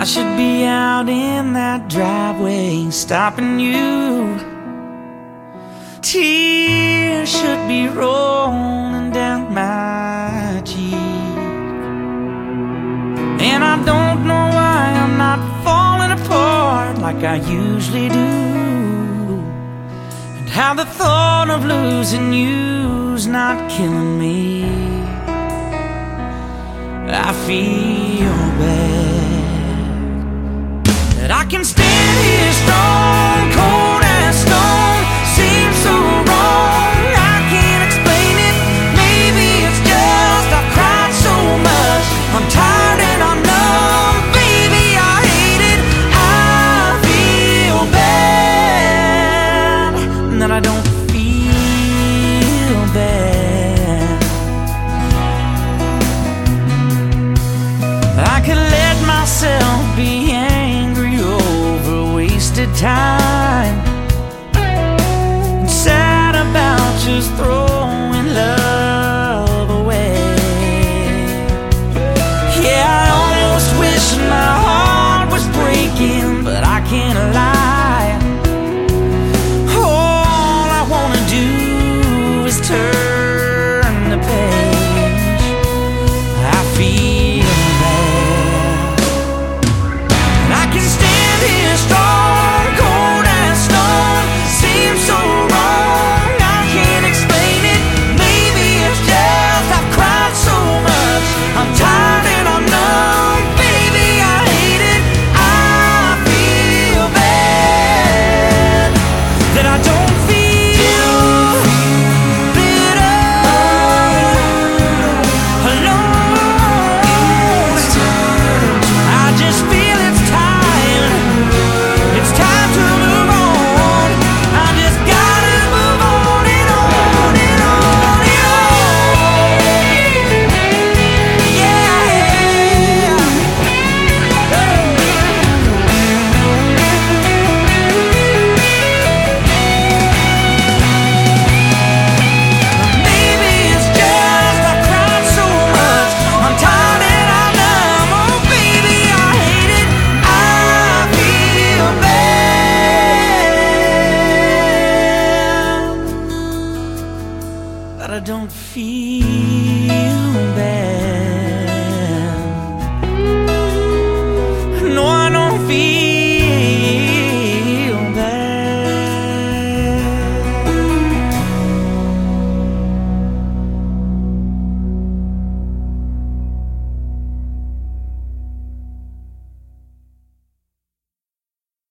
I should be out in that driveway stopping you. Tears should be rolling down my cheek. And I don't know why I'm not falling apart like I usually do. And how the thought of losing you's not killing me. I feel can strong. just throw that I don't feel bad.